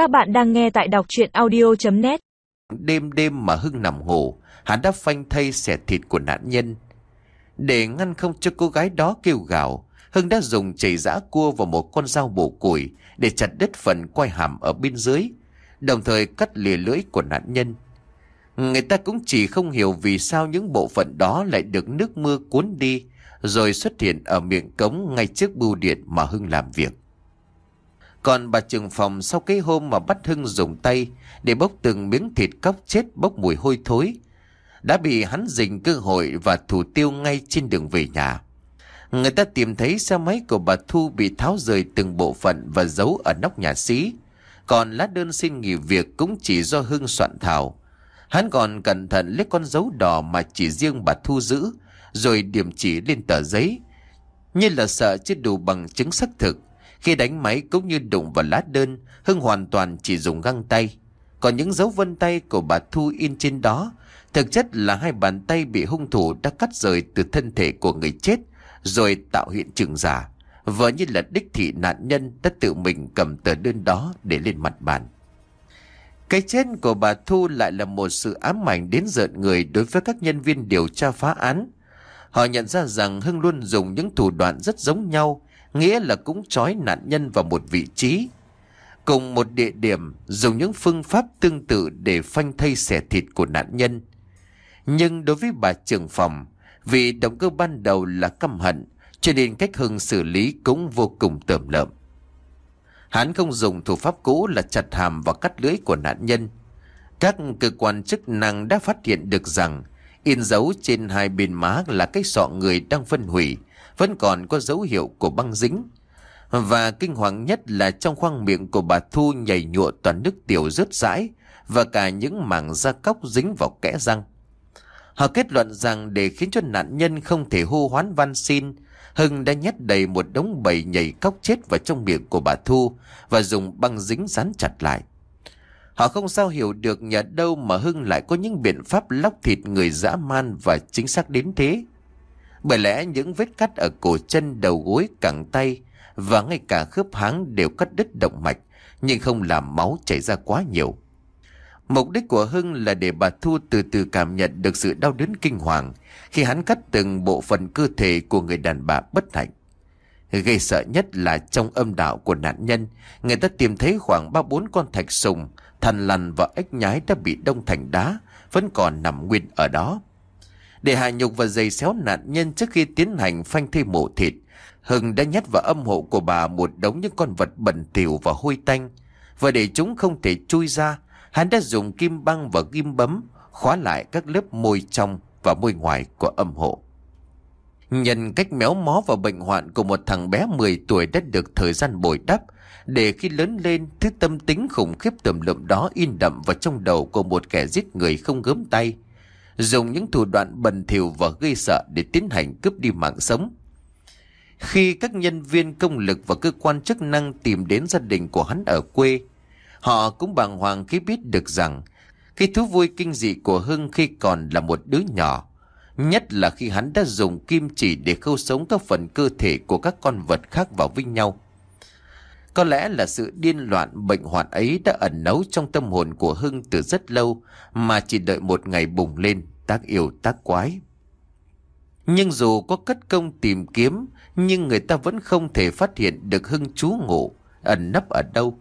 Các bạn đang nghe tại đọc chuyện audio.net Đêm đêm mà Hưng nằm ngủ, hắn đã phanh thây xẻ thịt của nạn nhân. Để ngăn không cho cô gái đó kêu gào, Hưng đã dùng chảy giã cua vào một con dao bổ củi để chặt đứt phần quai hàm ở bên dưới, đồng thời cắt lìa lưỡi của nạn nhân. Người ta cũng chỉ không hiểu vì sao những bộ phận đó lại được nước mưa cuốn đi, rồi xuất hiện ở miệng cống ngay trước bưu điện mà Hưng làm việc. Còn bà trường phòng sau cái hôm mà bắt Hưng dùng tay để bốc từng miếng thịt cóc chết bốc mùi hôi thối, đã bị hắn dình cơ hội và thủ tiêu ngay trên đường về nhà. Người ta tìm thấy xe máy của bà Thu bị tháo rời từng bộ phận và giấu ở nóc nhà xí. Còn lá đơn xin nghỉ việc cũng chỉ do Hưng soạn thảo. Hắn còn cẩn thận lấy con dấu đỏ mà chỉ riêng bà Thu giữ, rồi điểm chỉ lên tờ giấy. Như là sợ chưa đủ bằng chứng xác thực. Khi đánh máy cũng như đụng vào lá đơn, Hưng hoàn toàn chỉ dùng găng tay. Còn những dấu vân tay của bà Thu in trên đó, thực chất là hai bàn tay bị hung thủ đã cắt rời từ thân thể của người chết, rồi tạo hiện trường giả. Vợ như là đích thị nạn nhân đã tự mình cầm tờ đơn đó để lên mặt bàn. Cái chết của bà Thu lại là một sự ám ảnh đến giận người đối với các nhân viên điều tra phá án. Họ nhận ra rằng Hưng luôn dùng những thủ đoạn rất giống nhau, nghĩa là cũng trói nạn nhân vào một vị trí. Cùng một địa điểm, dùng những phương pháp tương tự để phanh thây xẻ thịt của nạn nhân. Nhưng đối với bà trưởng phòng, vì động cơ ban đầu là căm hận, cho nên cách Hưng xử lý cũng vô cùng tởm lợm. Hắn không dùng thủ pháp cũ là chặt hàm và cắt lưỡi của nạn nhân. Các cơ quan chức năng đã phát hiện được rằng in dấu trên hai bên má là cái sọ người đang phân hủy, vẫn còn có dấu hiệu của băng dính. Và kinh hoàng nhất là trong khoang miệng của bà Thu nhảy nhụa toàn nước tiểu rớt rãi và cả những mảng da cóc dính vào kẽ răng. Họ kết luận rằng để khiến cho nạn nhân không thể hô hoán van xin, Hưng đã nhét đầy một đống bầy nhảy cóc chết vào trong miệng của bà Thu và dùng băng dính dán chặt lại. Họ không sao hiểu được nhà đâu mà Hưng lại có những biện pháp lóc thịt người dã man và chính xác đến thế. Bởi lẽ những vết cắt ở cổ chân, đầu gối, cẳng tay và ngay cả khớp háng đều cắt đứt động mạch nhưng không làm máu chảy ra quá nhiều. Mục đích của Hưng là để bà Thu từ từ cảm nhận được sự đau đớn kinh hoàng khi hắn cắt từng bộ phận cơ thể của người đàn bà bất hạnh. Gây sợ nhất là trong âm đạo của nạn nhân, người ta tìm thấy khoảng ba bốn con thạch sùng, thằn lằn và ếch nhái đã bị đông thành đá, vẫn còn nằm nguyên ở đó. Để hạ nhục và giày xéo nạn nhân trước khi tiến hành phanh thây mổ thịt, Hưng đã nhét vào âm hộ của bà một đống những con vật bẩn thỉu và hôi tanh. Và để chúng không thể chui ra, hắn đã dùng kim băng và kim bấm khóa lại các lớp môi trong và môi ngoài của âm hộ. Nhân cách méo mó và bệnh hoạn của một thằng bé 10 tuổi đã được thời gian bồi đắp, để khi lớn lên, thứ tâm tính khủng khiếp tầm lượm đó in đậm vào trong đầu của một kẻ giết người không gớm tay. Dùng những thủ đoạn bẩn thỉu và gây sợ để tiến hành cướp đi mạng sống. Khi các nhân viên công lực và cơ quan chức năng tìm đến gia đình của hắn ở quê, họ cũng bàng hoàng khi biết được rằng cái thú vui kinh dị của Hưng khi còn là một đứa nhỏ, nhất là khi hắn đã dùng kim chỉ để khâu sống các phần cơ thể của các con vật khác vào với nhau. Có lẽ là sự điên loạn bệnh hoạn ấy đã ẩn nấu trong tâm hồn của Hưng từ rất lâu mà chỉ đợi một ngày bùng lên, tác yêu tác quái. Nhưng dù có cất công tìm kiếm, nhưng người ta vẫn không thể phát hiện được Hưng trú ngụ, ẩn nấp ở đâu.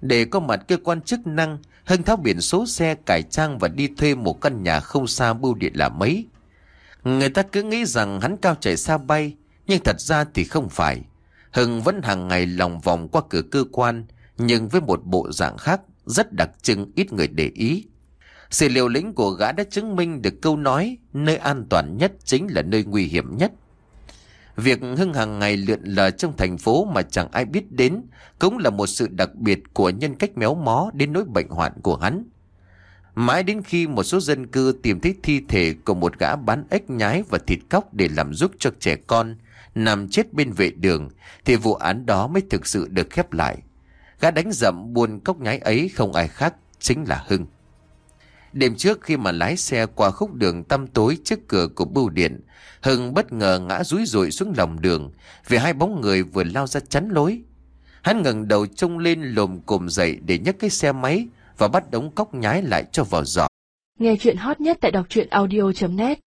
Để có mặt cơ quan chức năng, Hưng tháo biển số xe cải trang và đi thuê một căn nhà không xa bưu điện là mấy. Người ta cứ nghĩ rằng hắn cao chạy xa bay, nhưng thật ra thì không phải. Hưng vẫn hàng ngày lòng vòng qua cửa cơ quan, nhưng với một bộ dạng khác, rất đặc trưng ít người để ý. Sự liều lĩnh của gã đã chứng minh được câu nói nơi an toàn nhất chính là nơi nguy hiểm nhất. Việc Hưng hàng ngày lượn lờ trong thành phố mà chẳng ai biết đến cũng là một sự đặc biệt của nhân cách méo mó đến nỗi bệnh hoạn của hắn. Mãi đến khi một số dân cư tìm thấy thi thể của một gã bán ếch nhái và thịt cóc để làm giúp cho trẻ con nằm chết bên vệ đường thì vụ án đó mới thực sự được khép lại. Gã đánh dậm buôn cốc nhái ấy không ai khác chính là Hưng. Đêm trước khi mà lái xe qua khúc đường tăm tối trước cửa của bưu điện, Hưng bất ngờ ngã rúi rụi xuống lòng đường vì hai bóng người vừa lao ra chắn lối. Hắn ngẩng đầu trông lên lồm cồm dậy để nhấc cái xe máy và bắt đống cốc nhái lại cho vào giỏ. Nghe chuyện hot nhất tại đọc truyện audio.net